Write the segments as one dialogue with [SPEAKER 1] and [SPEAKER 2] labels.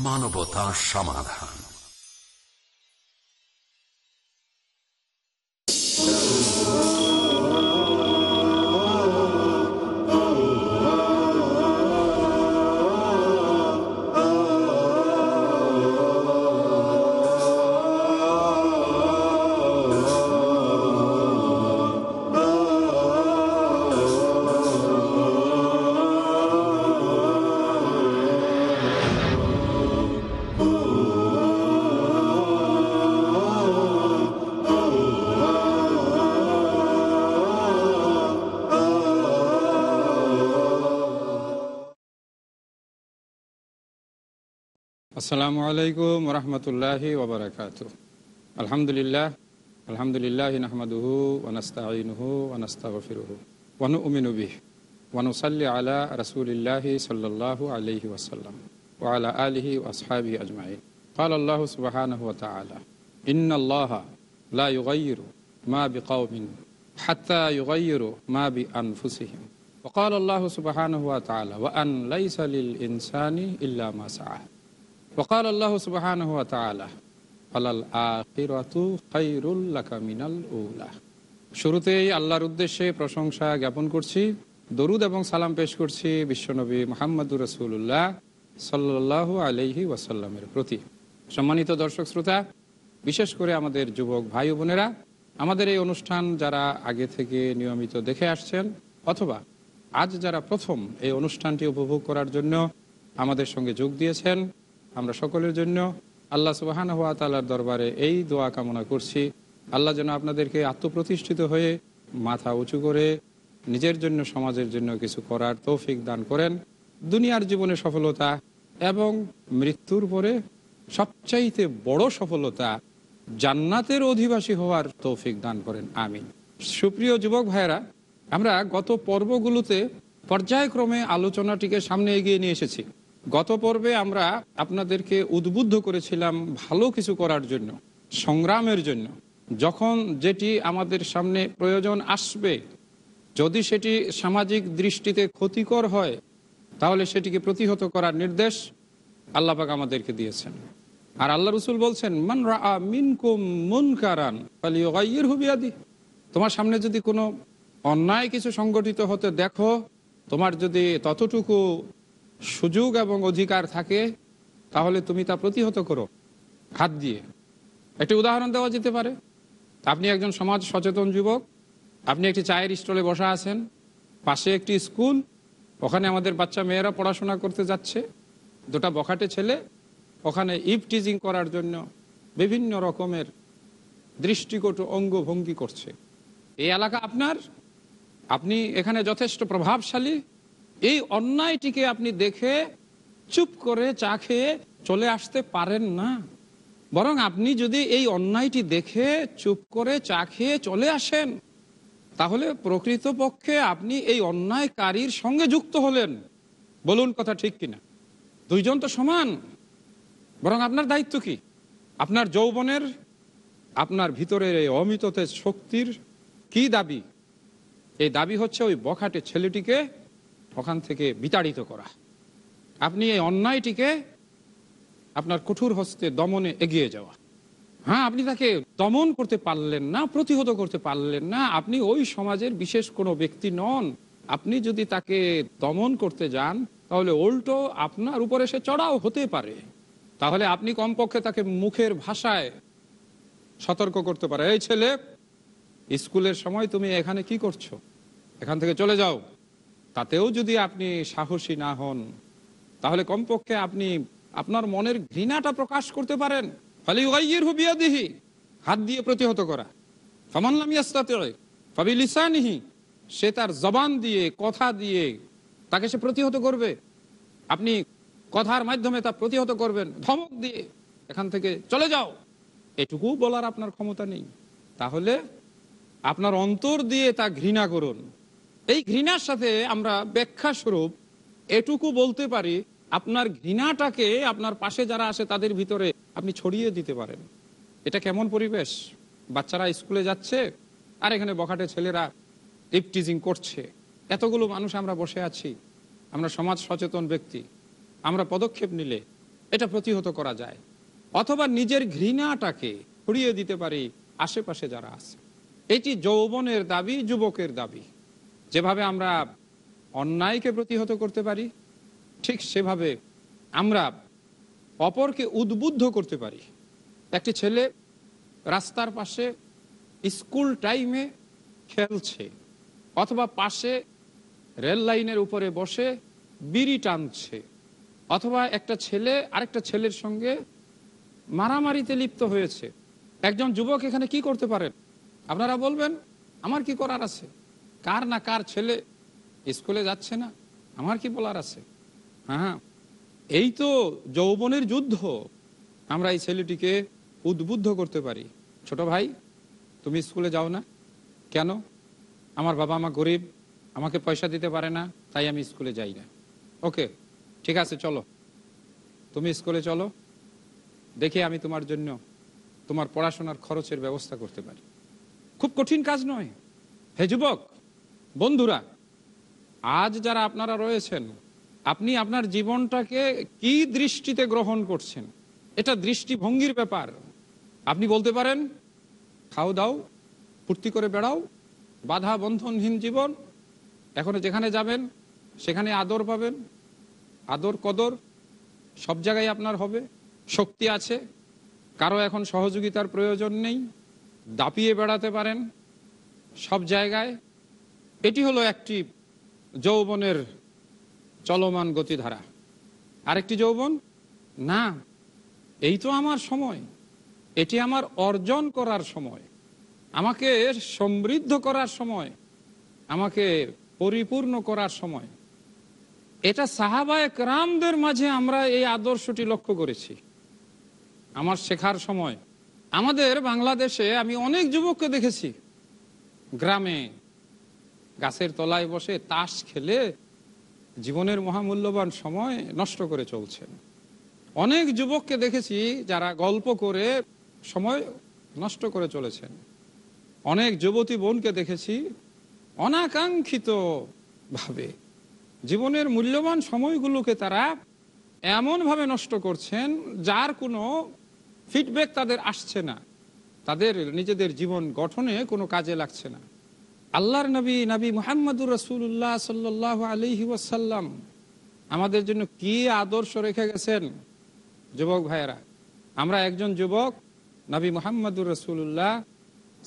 [SPEAKER 1] মানবতা সমাধান।
[SPEAKER 2] আসসালামু আলাইকুম রহমতুল্লাহি ওবরাকাত আলহামদুলিল্লাহ আলহামদুলিল্লাহ নাহমাদুহু ওনস্তাইনহু ওনস্তাগফিরুহু ওয়ানু উমিনুবিহ ওয়ানুসাল্লি আলা রসুলিল্লাহি সাল্লাল্লাহু আলাইহি ওয়াসাল্লাম ওয়ালা আলিহি ওয়াসহাবি আজমাইন قال الله سبحانه وتعالى إن الله لا يغير ما بقوم حتى يغيروا ما بأنفسهم وقال الله سبحانه وتعالى وأن ليس للإنسان إلا ما سعى وقال الله سبحانه وتعالى আলাল আখিরাতু খাইরুল লাকা মিনাল উলা শুরুতেই আল্লাহর উদ্দেশ্যে প্রশংসা জ্ঞাপন করছি দরুদ এবং সালাম পেশ করছি বিশ্বনবী মোহাম্মদুর রসুল্লাহ সাল্লাহ আলহি ওয়াসাল্লামের প্রতি সম্মানিত দর্শক শ্রোতা বিশেষ করে আমাদের যুবক ভাই ও বোনেরা আমাদের এই অনুষ্ঠান যারা আগে থেকে নিয়মিত দেখে আসছেন অথবা আজ যারা প্রথম এই অনুষ্ঠানটি উপভোগ করার জন্য আমাদের সঙ্গে যোগ দিয়েছেন আমরা সকলের জন্য আল্লাহ সুবাহান হাত তালার দরবারে এই দোয়া কামনা করছি। আল্লাহ যেন আপনাদেরকে আত্মপ্রতিষ্ঠিত হয়ে মাথা উঁচু করে নিজের জন্য, সমাজের জন্য কিছু করার তৌফিক দান করেন। দুনিয়ার জীবনে সফলতা এবং মৃত্যুর পরে সবচাইতে বড় সফলতা জান্নাতের অধিবাসী হওয়ার তৌফিক দান করেন। আমিন। সুপ্রিয় যুবক ভাইয়েরা, আমরা গত পর্বগুলোতে পর্যায়ক্রমে আলোচনাটিকে সামনে এগিয়ে নিয়ে এসেছি। গত পর্বে আমরা আপনাদেরকে উদ্বুদ্ধ করেছিলাম ভালো কিছু করার জন্য, সংগ্রামের জন্য। যখন যেটি আমাদের সামনে প্রয়োজন আসবে, যদি সেটি সামাজিক দৃষ্টিতে ক্ষতিকর হয়, তাহলে সেটিকে প্রতিহত করার নির্দেশ আল্লাপাক আমাদেরকে দিয়েছেন। আর আল্লাহ রসুল বলছেন, মান রা মিনকুম মুন কারান হুবিয়াদি তোমার সামনে যদি কোনো অন্যায় কিছু সংগঠিত হতে দেখো, তোমার যদি ততটুকু সুযোগ এবং অধিকার থাকে, তাহলে তুমি তা প্রতিহত করো, হাত দিয়ে। একটি উদাহরণ দেওয়া যেতে পারে। আপনি একজন সমাজ সচেতন যুবক, আপনি একটি চায়ের স্টলে বসা আছেন, পাশে একটি স্কুল, ওখানে আমাদের বাচ্চা মেয়েরা পড়াশোনা করতে যাচ্ছে, দুটা বখাটে ছেলে, ওখানে ইভ টিজিং করার জন্য বিভিন্ন রকমের দৃষ্টিকটু অঙ্গভঙ্গি করছে। এই এলাকা আপনার? আপনি এখানে যথেষ্ট প্রভাবশালী এই অন্যায়টিকে আপনি দেখে চুপ করে চা খেয়ে চলে আসতে পারেন না। বরং আপনি যদি এই অন্যায়টি দেখে চুপ করে চা খেয়ে চলে আসেন, তাহলে প্রকৃতপক্ষে আপনি এই অন্যায়কারীর সঙ্গে যুক্ত হলেন। বলুন কথা ঠিক কিনা? দুইজন তো সমান। বরং আপনার দায়িত্ব কি? আপনার যৌবনের, আপনার ভিতরের এই অমিততে শক্তির কি দাবি? এই দাবি হচ্ছে ওই বখাটে ছেলেটিকে ওখান থেকে বিতাড়িত করা। আপনি এই অন্যায়টিকে আপনার কঠোর হস্তে দমনে এগিয়ে যাওয়া। হ্যাঁ আপনি তাকে দমন করতে পারলেন না, প্রতিহত করতে পারলেন না, আপনি ওই সমাজের বিশেষ কোনো ব্যক্তি নন। আপনি যদি তাকে দমন করতে যান, তাহলে উল্টো আপনার উপরে সে চড়াও হতে পারে। তাহলে আপনি কমপক্ষে তাকে মুখের ভাষায় সতর্ক করতে পারে এই ছেলে, স্কুলের সময় তুমি এখানে কি করছ? এখান থেকে চলে যাও। তাতেও যদি আপনি সাহসী না হন, তাহলে কমপক্ষে আপনি আপনার মনের ঘৃণাটা প্রকাশ করতে পারেন। হুবিয়াদিহি হাত দিয়ে প্রতিহত করা। ফাবিলিসানিহি, সে তার জবান দিয়ে, কথা দিয়ে তাকে সে প্রতিহত করবে। আপনি কথার মাধ্যমে তা প্রতিহত করবেন, ধমক দিয়ে এখান থেকে চলে যাও। এটুকু বলার আপনার ক্ষমতা নেই। তাহলে আপনার অন্তর দিয়ে তা ঘৃণা করুন। এই ঘৃণার সাথে আমরা ব্যাখ্যা স্বরূপ এটুকু বলতে পারি, আপনার ঘৃণাটাকে আপনার পাশে যারা আসে তাদের ভিতরে আপনি ছড়িয়ে দিতে পারেন। এটা কেমন পরিবেশ? বাচ্চারা স্কুলে যাচ্ছে আর এখানে বখাটে ছেলেরা টিপটিজিং করছে। এতগুলো মানুষ আমরা বসে আছি। আমরা সমাজ সচেতন ব্যক্তি। আমরা পদক্ষেপ নিলে এটা প্রতিহত করা যায়। অথবা নিজের ঘৃণাটাকে ছড়িয়ে দিতে পারি আশেপাশে যারা আছে। এটি যৌবনের দাবি, যুবকের দাবি। যেভাবে আমরা অন্যায়কে প্রতিহত করতে পারি, ঠিক সেভাবে আমরা অপরকে উদ্বুদ্ধ করতে পারি। একটি ছেলে রাস্তার পাশে স্কুল টাইমে খেলছে অথবা পাশে রেল লাইনের উপরে বসে বিড়ি টানছে অথবা একটা ছেলে আরেকটা ছেলের সঙ্গে মারামারিতে লিপ্ত হয়েছে। একজন যুবক এখানে কি করতে পারেন আপনারা বলবেন, আমার কি করার আছে? কার না কার ছেলে স্কুলে যাচ্ছে না? আমার কি বলার আছে? হ্যাঁ এই তো যৌবনের যুদ্ধ। আমরা এই ছেলেটিকে উদ্বুদ্ধ করতে পারি। ছোট ভাই, তুমি স্কুলে যাও না? কেন? আমার বাবা মা গরিব, আমাকে পয়সা দিতে পারে না, তাই আমি স্কুলে যাই না। ওকে, ঠিক আছে, চলো। তুমি স্কুলে চলো। দেখে আমি তোমার জন্য তোমার পড়াশোনার খরচের ব্যবস্থা করতে পারি। খুব কঠিন কাজ নয়। হে যুবক বন্ধুরা, আজ যারা আপনারা রয়েছেন, আপনি আপনার জীবনটাকে কি দৃষ্টিতে গ্রহণ করছেন? এটা দৃষ্টিভঙ্গির ব্যাপার। আপনি বলতে পারেন, খাও দাও, ফুর্তি করে বেড়াও, বাধা বন্ধনহীন জীবন, এখন যেখানে যাবেন, সেখানে আদর পাবেন, আদর কদর, সব জায়গায় আপনার হবে, শক্তি আছে, কারও এখন সহযোগিতার প্রয়োজন নেই, দাপিয়ে বেড়াতে পারেন, সব জায়গায় এটি হলো একটি যৌবনের চলমান গতিধারা। আরেকটি যৌবন? না, এই তো আমার সময়। এটি আমার অর্জন করার সময়। আমাকে সমৃদ্ধ করার সময়। আমাকে পরিপূর্ণ করার সময়। এটা সাহাবায় রামদের মাঝে আমরা এই আদর্শটি লক্ষ্য করেছি। আমার শেখার সময়। আমাদের বাংলাদেশে আমি অনেক যুবককে দেখেছি। গ্রামে গাছের তলায় বসে তাস খেলে জীবনের মহামূল্যবান সময় নষ্ট করে চলছেন অনেক যুবককে দেখেছি যারা গল্প করে সময় নষ্ট করে চলেছেন। অনেক যুবতী বোনকে দেখেছি অনাকাঙ্ক্ষিত ভাবে জীবনের মূল্যবান সময়গুলোকে তারা এমনভাবে নষ্ট করছেন যার কোনো ফিডব্যাক তাদের আসছে না। তাদের নিজেদের জীবন গঠনে কোনো কাজে লাগছে না। আল্লাহর নবী নবী মোহাম্মদুর রসুল্লাহ সাল্লাহ আলহি ওয়াসাল্লাম আমাদের জন্য কি আদর্শ রেখে গেছেন? যুবক ভাইয়েরা, আমরা একজন যুবক, নবী মোহাম্মদুর রসুল্লাহ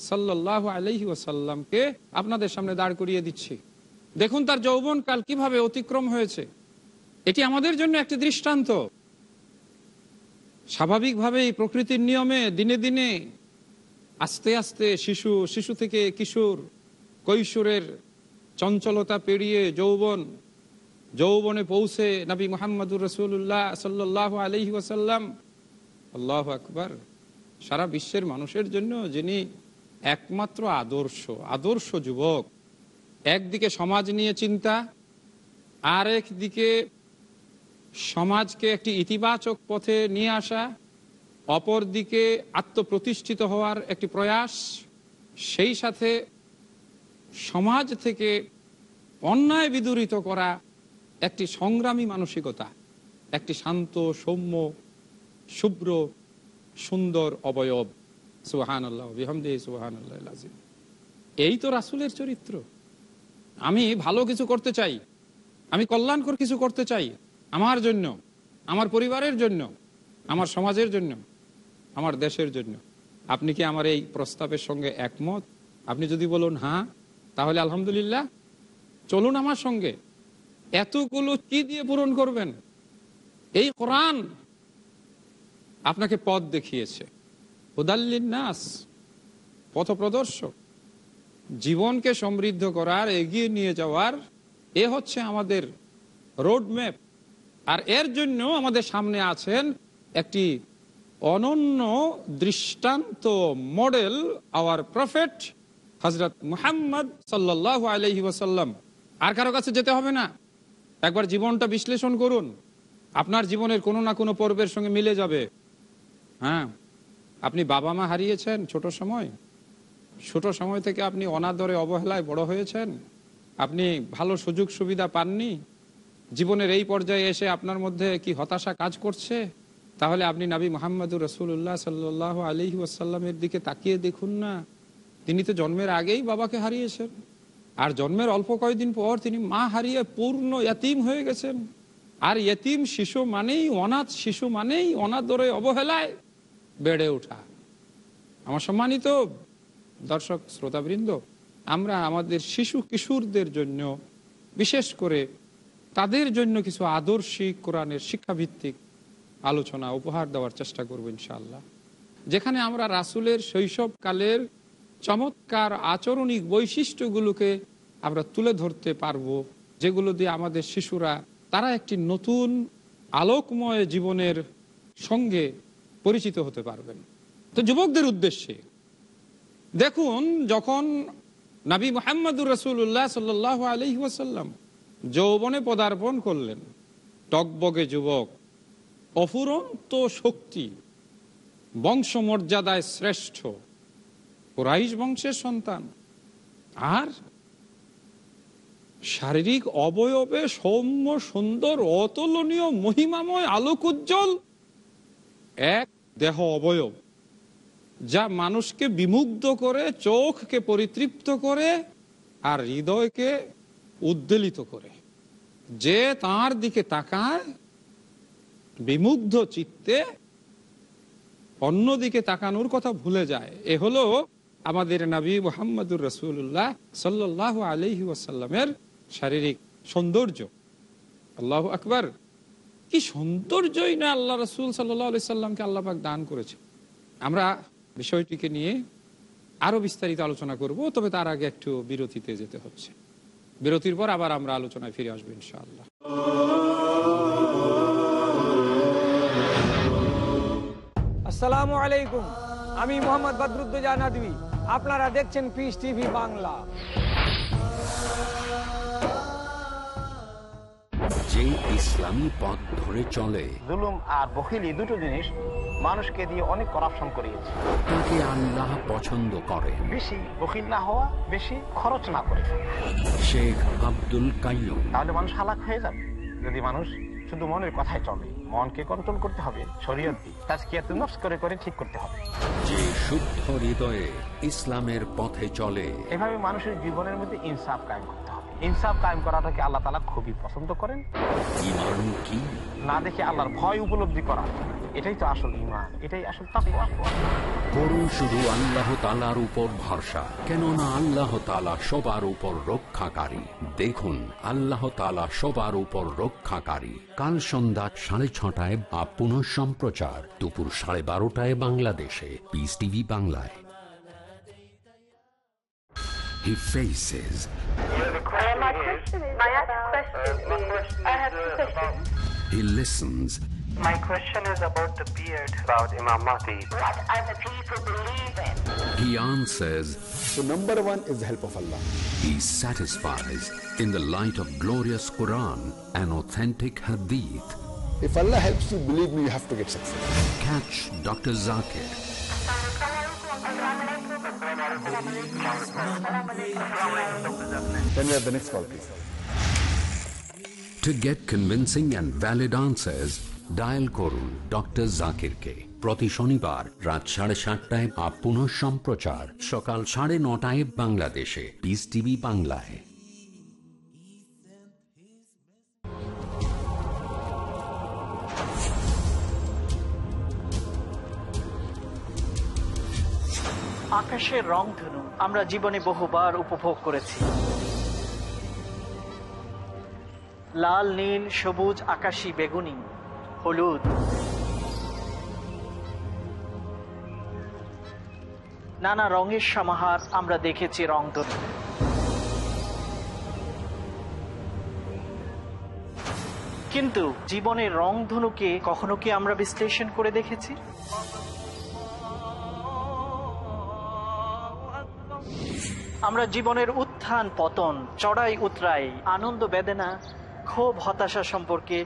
[SPEAKER 2] সাল্লাহ আলহি ওয়াসাল্লামকে আপনাদের সামনে দাঁড় করিয়ে দিচ্ছি। দেখুন তার যৌবনকাল কীভাবে অতিক্রম হয়েছে। এটি আমাদের জন্য একটি দৃষ্টান্ত। স্বাভাবিকভাবেই প্রকৃতির নিয়মে দিনে দিনে আস্তে আস্তে শিশু শিশু থেকে কিশোর কৈশোরের চঞ্চলতা পেরিয়ে যৌবন, যৌবনে পৌঁছে নবী মোহাম্মদুর রসুল্লাহ সাল্লাহ আলহি ওসাল্লাম আল্লাহ আকবর। সারা বিশ্বের মানুষের জন্য যিনি একমাত্র আদর্শ আদর্শ যুবক, একদিকে সমাজ নিয়ে চিন্তা আর দিকে সমাজকে একটি ইতিবাচক পথে নিয়ে আসা অপর দিকে আত্মপ্রতিষ্ঠিত হওয়ার একটি প্রয়াস, সেই সাথে সমাজ থেকে অন্যায় বিদূরিত করা একটি সংগ্রামী মানসিকতা, একটি শান্ত, সৌম্য, শুভ্র, সুন্দর অবয়ব। সুহান আল্লাহ সুহান আল্লাহ এই তো রাসুলের চরিত্র। আমি ভালো কিছু করতে চাই, আমি কল্যাণকর কিছু করতে চাই আমার জন্য, আমার পরিবারের জন্য, আমার সমাজের জন্য, আমার দেশের জন্য। আপনি কি আমার এই প্রস্তাবের সঙ্গে একমত? আপনি যদি বলুন হ্যাঁ তাহলে আলহামদুলিল্লাহ, চলুন আমার সঙ্গে। এতগুলো কি দিয়ে পূরণ করবেন? এই কোরআন আপনাকে পথ দেখিয়েছে। নাস পথ প্রদর্শক জীবনকে সমৃদ্ধ করার, এগিয়ে নিয়ে যাওয়ার, এ হচ্ছে আমাদের রোড ম্যাপ আর এর জন্য আমাদের সামনে আছেন একটি অনন্য দৃষ্টান্ত মডেল আওয়ার প্রফেট হজরত মুহাম্মদ সাল্লাহ আলহি ওসাল্লাম আর কারও কাছে যেতে হবে না। একবার জীবনটা বিশ্লেষণ করুন। আপনার জীবনের কোনো না কোনো পর্বের সঙ্গে মিলে যাবে। হ্যাঁ আপনি বাবা মা হারিয়েছেন ছোট সময়। ছোট সময় থেকে আপনি অনাদরে অবহেলায় বড় হয়েছেন। আপনি ভালো সুযোগ সুবিধা পাননি। জীবনের এই পর্যায়ে এসে আপনার মধ্যে কি হতাশা কাজ করছে? তাহলে আপনি নাবী মোহাম্মদুর রসুল্লাহ সাল্লাহ আলি ওয়াসাল্লামের দিকে তাকিয়ে দেখুন না। তিনি তো জন্মের আগেই বাবাকে হারিয়েছেন। আর জন্মের অল্প কয়েকদিন পর তিনি মা হারিয়ে পূর্ণ এতিম হয়ে গেছেন। আর এতিম শিশু মানেই অনাথ, শিশু মানেই অনাদরে অবহেলায় বেড়ে ওঠা। আমার সম্মানিত দর্শক, শ্রোতাবৃন্দ, আমরা আমাদের শিশু কিশোরদের জন্য, বিশেষ করে তাদের জন্য কিছু আদর্শিক কোরআনের শিক্ষাভিত্তিক আলোচনা, উপহার দেওয়ার চেষ্টা করব ইনশাআল্লাহ। যেখানে আমরা রাসুলের শৈশবকালের চমৎকার আচরণিক বৈশিষ্ট্যগুলোকে আমরা তুলে ধরতে পারব, যেগুলো দিয়ে আমাদের শিশুরা, তারা একটি নতুন আলোকময় জীবনের সঙ্গে পরিচিত হতে পারবেন। তো যুবকদের উদ্দেশ্যে, দেখুন, যখন নাবী মোহাম্মদুর রসুল্লাহ সাল্লাহ আলহি ওয়াসাল্লাম যৌবনে পদার্পণ করলেন, টকবগে যুবক, অফুরন্ত শক্তি, বংশমর্যাদায় শ্রেষ্ঠ কোরাইশ বংশের সন্তান। আর শারীরিক অবয়বে সৌম্য, সুন্দর, অতুলনীয়, মহিমাময় আলোক উজ্জ্বল এক দেহ অবয়ব, যা মানুষকে বিমুগ্ধ করে, চোখকে পরিতৃপ্ত করে, আর হৃদয়কে উদ্বেলিত করে। যে তার দিকে তাকায়, বিমুগ্ধ চিত্তে অন্যদিকে তাকানোর কথা ভুলে যায়। এ হলো আমাদের নবী মোহাম্মদুর রসুল্লাহ সাল্লাহ আলহি ওয়াসাল্লামের শারীরিক সৌন্দর্য। আল্লাহ আকবার। কি সৌন্দর্যই না আল্লাহ রসুল সাল্লাহ আলি সাল্লামকে দান করেছে আমরা বিষয়টিকে নিয়ে আরও বিস্তারিত আলোচনা করব, তবে তার আগে একটু বিরতিতে যেতে হচ্ছে। বিরতির পর আবার আমরা আলোচনায় ফিরে আসব ইনশাআল্লাহ।
[SPEAKER 3] আসসালামু আলাইকুম। আমি মোহাম্মদ বদরুদ্দোজা নদী আপনারা দেখছেন পিস টিভি বাংলা।
[SPEAKER 1] যে ইসলামী পথ ধরে চলে।
[SPEAKER 4] জুলুম আর বখিলি দুটো জিনিস মানুষকে দিয়ে অনেক করাপশন করিয়েছে।
[SPEAKER 1] তাকে আল্লাহ পছন্দ করে।
[SPEAKER 4] বেশি বখিল না হওয়া বেশি খরচ না করে।
[SPEAKER 1] শেখ আব্দুল কাইয়ুম।
[SPEAKER 4] তাহলে মানুষ হালাক হয়ে যাবে। যদি মানুষ শুধু মনের কথায় চলে। মনকে কন্ট্রোল করতে হবে শরীয়ত নফস করে করে ঠিক করতে হবে।
[SPEAKER 1] যে শুদ্ধ হৃদয়ে ইসলামের পথে চলে।
[SPEAKER 4] এভাবে মানুষের জীবনের মধ্যে ইনসাফ কায়েম করতে হবে। ইনসাফ কায়েম করাটাকে আল্লাহ তালা খুবই পছন্দ করেন।
[SPEAKER 1] ইমান কি?
[SPEAKER 4] না দেখে আল্লাহর ভয় উপলব্ধি করা। এটাই তো আসল ইমান এটাই আসল
[SPEAKER 1] করুন শুধু আল্লাহ তালার উপর ভরসা কেননা আল্লাহ তালা সবার উপর রক্ষাকারী। দেখুন আল্লাহ তালা সবার উপর রক্ষাকারী। কাল সন্ধ্যা সাড়ে ছটায় বা পুনঃ সম্প্রচার দুপুর সাড়ে বারোটায় বাংলাদেশে। পিস টিভি বাংলায়। He faces,
[SPEAKER 5] My question is my question is I have two questions.
[SPEAKER 1] he listens,
[SPEAKER 6] My question is about the beard. About Imam Mahdi.
[SPEAKER 5] What other people believe in.
[SPEAKER 1] he answers,
[SPEAKER 7] So number one is the help of Allah.
[SPEAKER 1] he satisfies in the light of glorious Quran and authentic Hadith.
[SPEAKER 7] If Allah helps you, believe me, you have to get success.
[SPEAKER 1] Catch Dr. Zakir
[SPEAKER 7] Then we have the next call, please.
[SPEAKER 1] To get convincing and valid answers, dial করুন doctor জাকিরকে প্রতি শনিবার রাত সাড়ে সাতটায় up পুনঃ সম্প্রচার সকাল সাড়ে নটায় বাংলাদেশে। পিস টিভি বাংলায়।
[SPEAKER 8] আকাশের রংধনু আমরা জীবনে বহুবার উপভোগ করেছি। লাল, নীল, সবুজ, আকাশী, বেগুনি। হলুদ। নানা রঙের সমাহার আমরা দেখেছি রংধনু কিন্তু জীবনের রংধনুকে কখনো কি আমরা বিশ্লেষণ করে দেখেছি? আমরা জীবনের উত্থান, পতন চড়াই উতরাই আনন্দ বেদনা ক্ষোভ হতাশা সম্পর্কে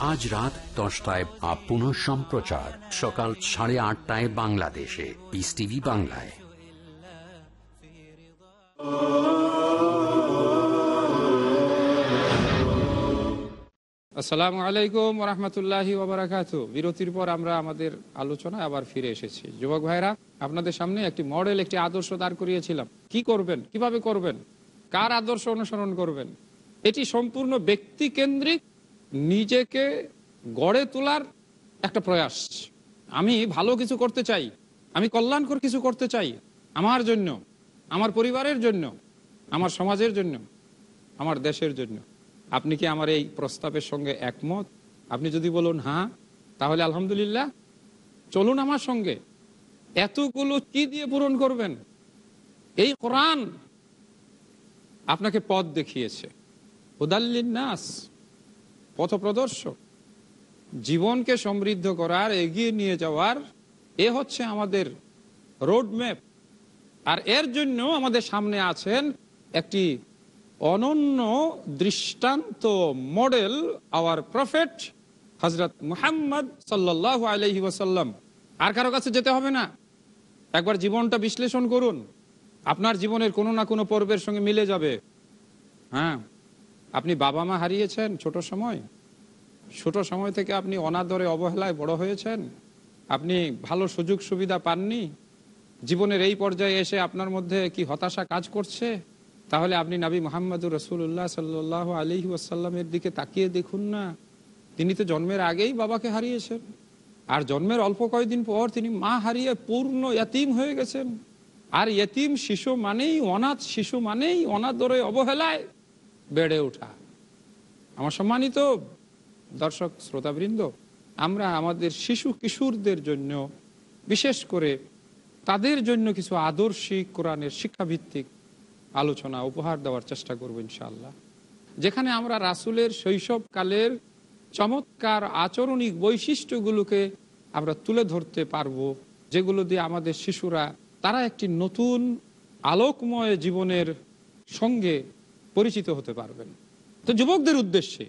[SPEAKER 1] আজ রাত দশটায় বা পুনঃ সম্প্রচার সকাল সাড়ে আটটায় বাংলাদেশে। পিস টিভি বাংলায়।
[SPEAKER 2] আসসালামু আলাইকুম রহমতুল্লাহি বিরতির পর আমরা আমাদের আলোচনায় আবার ফিরে এসেছি। যুবক ভাইরা, আপনাদের সামনে একটি মডেল, একটি আদর্শ দাঁড় করিয়েছিলাম। কি করবেন? কীভাবে করবেন? কার আদর্শ অনুসরণ করবেন? এটি সম্পূর্ণ ব্যক্তি কেন্দ্রিক নিজেকে গড়ে তোলার একটা প্রয়াস। আমি ভালো কিছু করতে চাই, আমি কল্যাণকর কিছু করতে চাই আমার জন্য, আমার পরিবারের জন্য, আমার সমাজের জন্য, আমার দেশের জন্য। আপনি কি আমার এই প্রস্তাবের সঙ্গে একমত? আপনি যদি বলুন হ্যাঁ তাহলে আলহামদুলিল্লাহ, চলুন আমার সঙ্গে। এতগুলো কি দিয়ে পূরণ করবেন? এই কোরআন আপনাকে পথ দেখিয়েছে। নাস পথ প্রদর্শক জীবনকে সমৃদ্ধ করার, এগিয়ে নিয়ে যাওয়ার, এ হচ্ছে আমাদের রোড ম্যাপ আর এর জন্য আমাদের সামনে আছেন একটি অনন্য দৃষ্টান্ত মডেল আওয়ার প্রফেট হজরত মুহাম্মদ সাল্লাহ আলহি ওয়াসাল্লাম। আর কারও কাছে যেতে হবে না। একবার জীবনটা বিশ্লেষণ করুন। আপনার জীবনের কোনো না কোনো পর্বের সঙ্গে মিলে যাবে। হ্যাঁ। আপনি বাবা মা হারিয়েছেন ছোট সময়? ছোট সময় থেকে আপনি অনাদরে অবহেলায় বড় হয়েছেন? আপনি ভালো সুযোগ সুবিধা পাননি? জীবনের এই পর্যায়ে এসে আপনার মধ্যে কি হতাশা কাজ করছে? তাহলে আপনি নাবী মোহাম্মদুর রসুল্লাহ সাল্লাহ আলী ওয়াসাল্লামের দিকে তাকিয়ে দেখুন না। তিনি তো জন্মের আগেই বাবাকে হারিয়েছেন। আর জন্মের অল্প কয়েকদিন পর তিনি মা হারিয়ে পূর্ণ ইয়াতিম হয়ে গেছেন। আর ইয়তিম শিশু মানেই অনাথ, শিশু মানেই অনাদরে অবহেলায়। বেড়ে ওঠা। আমার সম্মানিত দর্শক, শ্রোতাবৃন্দ, আমরা আমাদের শিশু কিশোরদের জন্য, বিশেষ করে তাদের জন্য কিছু আদর্শিক কোরআনের শিক্ষাভিত্তিক আলোচনা, উপহার দেওয়ার চেষ্টা করব ইনশাআল্লাহ। যেখানে আমরা রাসুলের শৈশবকালের চমৎকার আচরণিক বৈশিষ্ট্যগুলোকে আমরা তুলে ধরতে পারব, যেগুলো দিয়ে আমাদের শিশুরা, তারা একটি নতুন আলোকময় জীবনের সঙ্গে পরিচিত হতে পারবেন। তো যুবকদের উদ্দেশ্যে,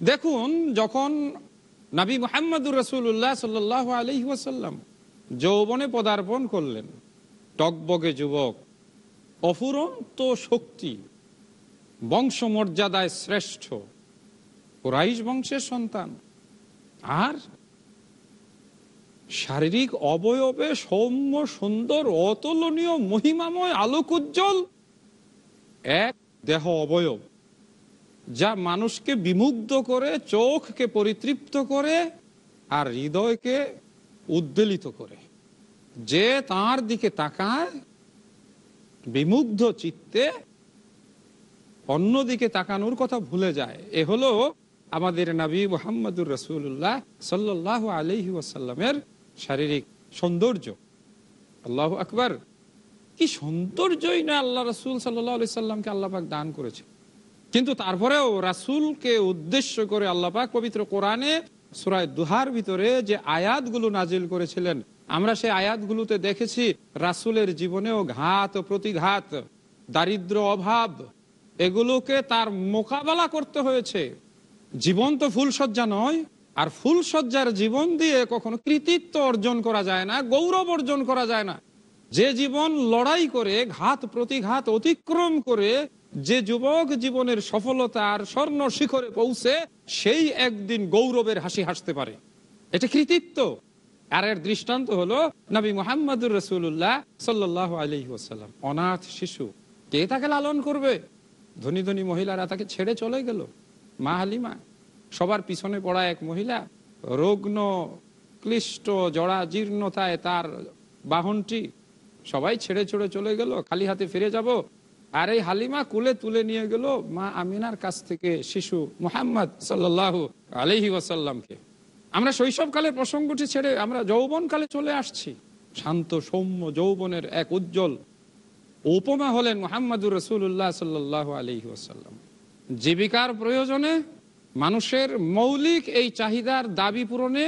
[SPEAKER 2] দেখুন, যখন নাবী মোহাম্মদুর রসুল্লাহ সাল্লাহ আলহি যৌবনে পদার্পণ করলেন, টকবগে যুবক, অফুরন্ত শক্তি, বংশমর্যাদায় শ্রেষ্ঠ, কোরাইশ বংশের সন্তান, আর শারীরিক অবয়বে সৌম্য, সুন্দর, অতুলনীয়, মহিমাময়, আলোক উজ্জ্বল এক দেহ অবয়ব, যা মানুষকে বিমুগ্ধ করে, চোখকে পরিতৃপ্ত করে আর হৃদয়কে উদ্বেলিত করে। যে তার দিকে তাকায়, বিমুগ্ধ চিত্তে অন্যদিকে তাকানোর কথা ভুলে যায়। এ হলো আমাদের নবী মোহাম্মদুর রসুল্লাহ সাল্লাহ আলহি ওয়াসাল্লামের শারীরিক সৌন্দর্য। আল্লাহ আকবর। কি সৌন্দর্যই না আল্লাহ রসুল সাল্লাহ আলি সাল্লামকে আল্লাপাক দান করেছে কিন্তু তারপরেও রাসুলকে উদ্দেশ্য করে আল্লাপাক পবিত্র কোরআনে সুরায় দুহার ভিতরে যে আয়াতগুলো নাজিল করেছিলেন, আমরা সেই আয়াতগুলোতে দেখেছি রাসুলের জীবনেও ঘাত প্রতিঘাত, দারিদ্র অভাব, এগুলোকে তার মোকাবেলা করতে হয়েছে। জীবন তো ফুলসজ্জা নয়, আর ফুলসজ্জার জীবন দিয়ে কখনো কৃতিত্ব অর্জন করা যায় না, গৌরব অর্জন করা যায় না। যে জীবন লড়াই করে, ঘাত প্রতিঘাত অতিক্রম করে, যে যুবক জীবনের সফলতার স্বর্ণ শিখরে পৌঁছে, সেই একদিন গৌরবের হাসি হাসতে পারে। এটা কৃতিত্ব। আর এর দৃষ্টান্ত হলো নবী মোহাম্মদুর রসুল্লাহ সাল্লাহ আলহি অনাথ শিশু। কে তাকে লালন করবে? ধনী ধনী মহিলারা তাকে ছেড়ে চলে গেল। মা হালিমা। সবার পিছনে পড়া এক মহিলা রগ্ন, ক্লিষ্ট জড়া জীর্ণতায় তার বাহনটি সবাই ছেড়ে ছেড়ে চলে গেল, খালি হাতে ফিরে যাব। আর এই হালিমা কুলে তুলে নিয়ে গেল মা আমিনার কাছ থেকে শিশু মোহাম্মদ সাল্লাহ আলহি ওয়াসাল্লামকে। আমরা শৈশবকালের প্রসঙ্গটি ছেড়ে আমরা যৌবনকালে চলে আসছি। শান্ত সৌম্য যৌবনের এক উজ্জ্বল উপমা হলেন মোহাম্মদুর রসুল্লাহ সাল্লাহ আলহি ওয়াসাল্লাম। জীবিকার প্রয়োজনে মানুষের মৌলিক এই চাহিদার দাবি পূরণে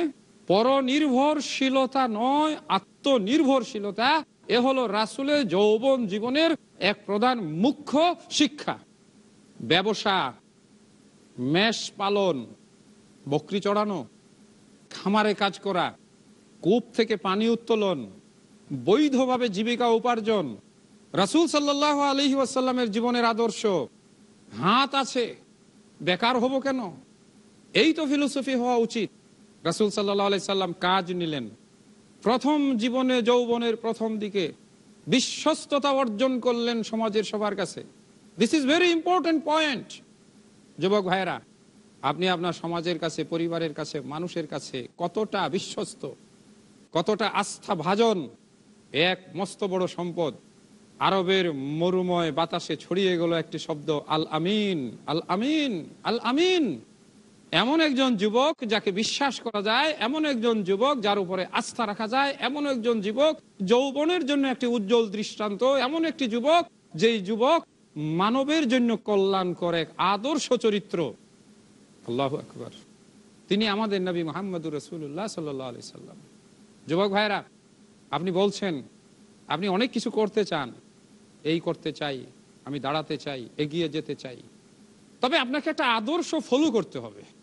[SPEAKER 2] পরনির্ভরশীলতা নয়, আত্মনির্ভরশীলতা এ হলো রাসুলের যৌবন জীবনের এক প্রধান মুখ্য শিক্ষা। ব্যবসা, মেষ পালন, বকরি চড়ানো, খামারে কাজ করা, কূপ থেকে পানি উত্তোলন, বৈধভাবে জীবিকা উপার্জন, রাসুল সাল্লাহ আলহি ওয়াসাল্লামের জীবনের আদর্শ। হাত আছে, বেকার হব কেন? এই তো ফিলোসফি হওয়া উচিত। রাসুল সাল্লাহ আলি সাল্লাম কাজ নিলেন। প্রথম জীবনে যৌবনের প্রথম দিকে বিশ্বস্ততা অর্জন করলেন সমাজের সবার কাছে। This is very important point যুবক ভাইরা আপনি আপনার সমাজের কাছে, পরিবারের কাছে, মানুষের কাছে কতটা বিশ্বস্ত, কতটা আস্থা ভাজন এক মস্ত বড় সম্পদ। আরবের মরুময় বাতাসে ছড়িয়ে গেল একটি শব্দ, আল আমিন আল আমিন আল আমিন। এমন একজন যুবক যাকে বিশ্বাস করা যায়, এমন একজন যুবক যার উপরে আস্থা রাখা যায়, এমন একজন যুবক যৌবনের জন্য একটি উজ্জ্বল দৃষ্টান্ত, এমন একটি যুবক যেই যুবক মানবের জন্য কল্যাণ করে আদর্শ চরিত্র। আল্লাহ আকবর। তিনি আমাদের নবী মোহাম্মদুর রসুল্লাহ সাল্লাহ আলি সাল্লাম। যুবক ভাইরা আপনি বলছেন, আপনি অনেক কিছু করতে চান। এই করতে চাই, আমি দাঁড়াতে চাই, এগিয়ে যেতে চাই। তবে আপনাকে একটা আদর্শ ফলো করতে হবে।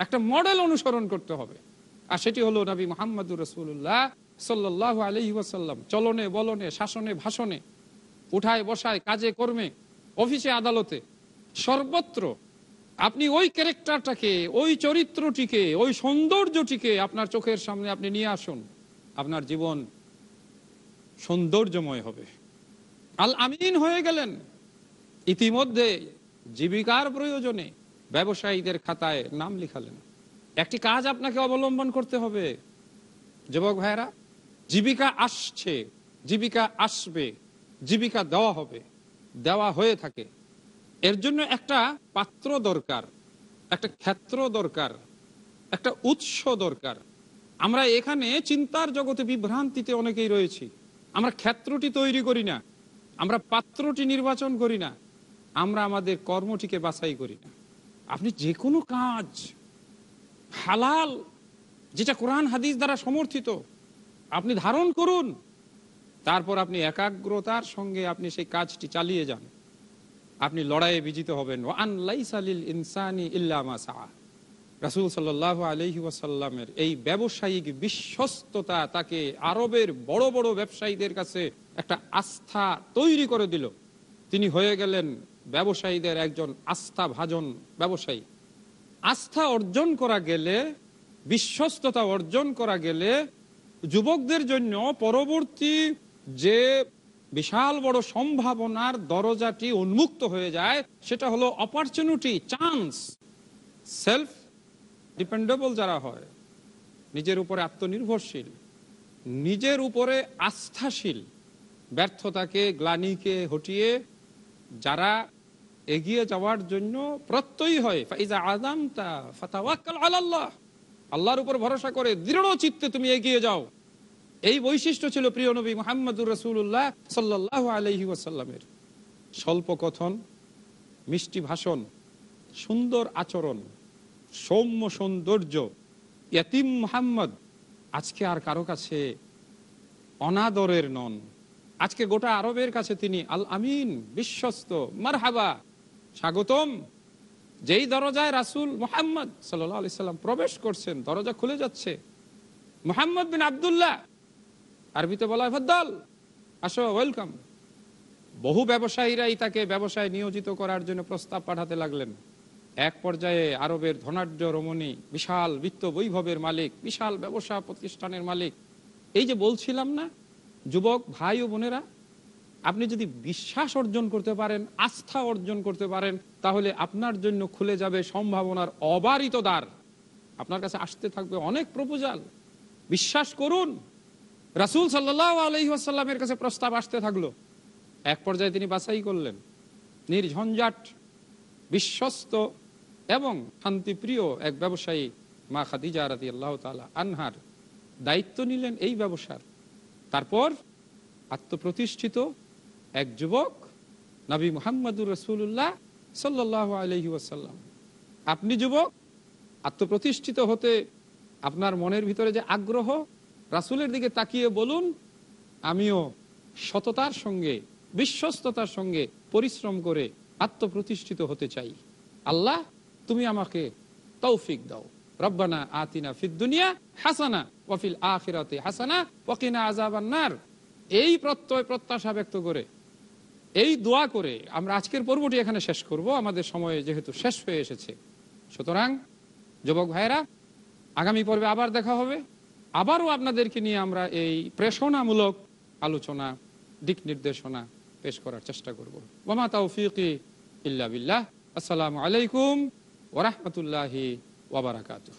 [SPEAKER 2] একটা মডেল অনুসরণ করতে হবে। আর সেটি হলো নবী মোহাম্মদুর রসুল্লাহ সাল্লাহ আলহি ওয়াসাল্লাম। চলনে, বলনে, শাসনে, ভাষণে, উঠায়, বসায়, কাজে, কর্মে, অফিসে, আদালতে। সর্বত্র আপনি ওই ক্যারেক্টারটাকে, ওই চরিত্রটিকে, ওই সৌন্দর্যটিকে আপনার চোখের সামনে আপনি নিয়ে আসুন। আপনার জীবন সৌন্দর্যময় হবে। আল আমিন হয়ে গেলেন। ইতিমধ্যে জীবিকার প্রয়োজনে ব্যবসায়ীদের খাতায় নাম লিখালেন। একটি কাজ আপনাকে অবলম্বন করতে হবে। যুবক ভাইরা জীবিকা আসছে, জীবিকা আসবে, জীবিকা দেওয়া হবে, দেওয়া হয়ে থাকে। এর জন্য একটা পাত্র দরকার, একটা ক্ষেত্র দরকার, একটা উৎস দরকার। আমরা এখানে চিন্তার জগতে বিভ্রান্তিতে অনেকেই রয়েছি। আমরা ক্ষেত্রটি তৈরি করি না, আমরা পাত্রটি নির্বাচন করি না, আমরা আমাদের কর্মটিকে বাছাই করি না। আপনি যে কোনো কাজ হালাল, যেটা কোরআন হাদিস দ্বারা সমর্থিত, আপনি ধারণ করুন। তারপর আপনি একাগ্রতার সঙ্গে আপনি সেই কাজটি চালিয়ে যান। আপনি লড়াইয়ে বিজিত হবেন। ওয়ান লাইসালিল ইনসানি ইল্লামা সাহা রাসুল সাল্লাহ আলহি ওয়াসাল্লামের এই ব্যবসায়িক বিশ্বস্ততা তাকে আরবের বড় বড় ব্যবসায়ীদের কাছে একটা আস্থা তৈরি করে দিল। তিনি হয়ে গেলেন ব্যবসায়ীদের একজন আস্থা ভাজন ব্যবসায়ী। আস্থা অর্জন করা গেলে, বিশ্বস্ততা অর্জন করা গেলে যুবকদের জন্য পরবর্তী যে বিশাল বড় সম্ভাবনার দরজাটি উন্মুক্ত হয়ে যায়, সেটা হলো অপরচুনিটি চান্স সেলফ ডিপেন্ডেবল যারা হয়, নিজের উপরে আত্মনির্ভরশীল, নিজের উপরে আস্থাশীল, ব্যর্থতাকে, গ্লানিকে হটিয়ে যারা এগিয়ে যাওয়ার জন্য প্রত্যয়ী হয়, ফাইজা ফাতাওয়াক্কাল আলাল্লাহ, আল্লাহর উপর ভরসা করে দৃঢ় চিত্তে তুমি এগিয়ে যাও। এই বৈশিষ্ট্য ছিল প্রিয় নবী মোহাম্মদুর রসুল্লাহ সাল্লাহ আলহি ওয়াসাল্লামের। স্বল্প কথন মিষ্টি ভাষণ, সুন্দর আচরণ, সৌম্য সৌন্দর্য, ইয়াতিম মোহাম্মদ, আজকে আর কারও কাছে অনাদরের নন। আজকে গোটা আরবের কাছে তিনি আল আমিন, বিশ্বস্ত, মারহাবা, স্বাগতম। যেই দরজায় রাসুল মোহাম্মদ সাল্লি সাল্লাম প্রবেশ করছেন, দরজা খুলে যাচ্ছে। মোহাম্মদ বিন আবদুল্লাহ, আরবিতে বলা হয় আসো, ওয়েলকাম। বহু ব্যবসায়ীরাই তাকে ব্যবসায় নিয়োজিত করার জন্য প্রস্তাব পাঠাতে লাগলেন। এক পর্যায়ে আরবের ধনাঢ্য রমণী, বিশাল বিত্ত বৈভবের মালিক, বিশাল ব্যবসা প্রতিষ্ঠানের মালিক। এই যে বলছিলাম না যুবক, ভাই ও বোনেরা, আপনি যদি বিশ্বাস অর্জন করতে পারেন, আস্থা অর্জন করতে পারেন, তাহলে আপনার জন্য খুলে যাবে সম্ভাবনার অবারিত দ্বার। আপনার কাছে আসতে থাকবে অনেক প্রপোজাল। বিশ্বাস করুন, রাসুল সাল্লাহ আলহিহাসাল্লামের কাছে প্রস্তাব আসতে থাকল। এক পর্যায়ে তিনি বাছাই করলেন। নির্ঝঞ্ঝাট, বিশ্বস্ত এবং শান্তিপ্রিয় এক ব্যবসায়ী মা খাদিজা রাতি আল্লাহ তালা আনহার দায়িত্ব নিলেন এই ব্যবসার। তারপর আত্মপ্রতিষ্ঠিত এক যুবক নবী মোহাম্মদুর রসুল্লাহ ওয়াসাল্লাম। আপনি যুবক, আত্মপ্রতিষ্ঠিত হতে আপনার মনের ভিতরে যে আগ্রহ, রাসুলের দিকে তাকিয়ে বলুন, আমিও সততার সঙ্গে, বিশ্বস্ততার সঙ্গে পরিশ্রম করে আত্মপ্রতিষ্ঠিত হতে চাই। আল্লাহ, তুমি আমাকে তৌফিক দাও। রব্বানা আতিনা ফিদ দুনিয়া হাসানা ওয়াফিল আখিরাতে হাসানা ওয়াকিনা আজাবান্নার এই প্রত্যয় প্রত্যাশা ব্যক্ত করে, এই দোয়া করে আমরা আজকের পর্বটি এখানে শেষ করব। আমাদের সময় যেহেতু শেষ হয়ে এসেছে, সুতরাং যুবক ভাইরা আগামী পর্বে আবার দেখা হবে। আবারও আপনাদেরকে নিয়ে আমরা এই প্রেষণামূলক আলোচনা, দিক নির্দেশনা পেশ করার চেষ্টা করব। ওমা তৌফিকি ইল্লা বিল্লাহ। আসসালামু আলাইকুম ওরহমতুল্লাহি ওবরাকাতুহ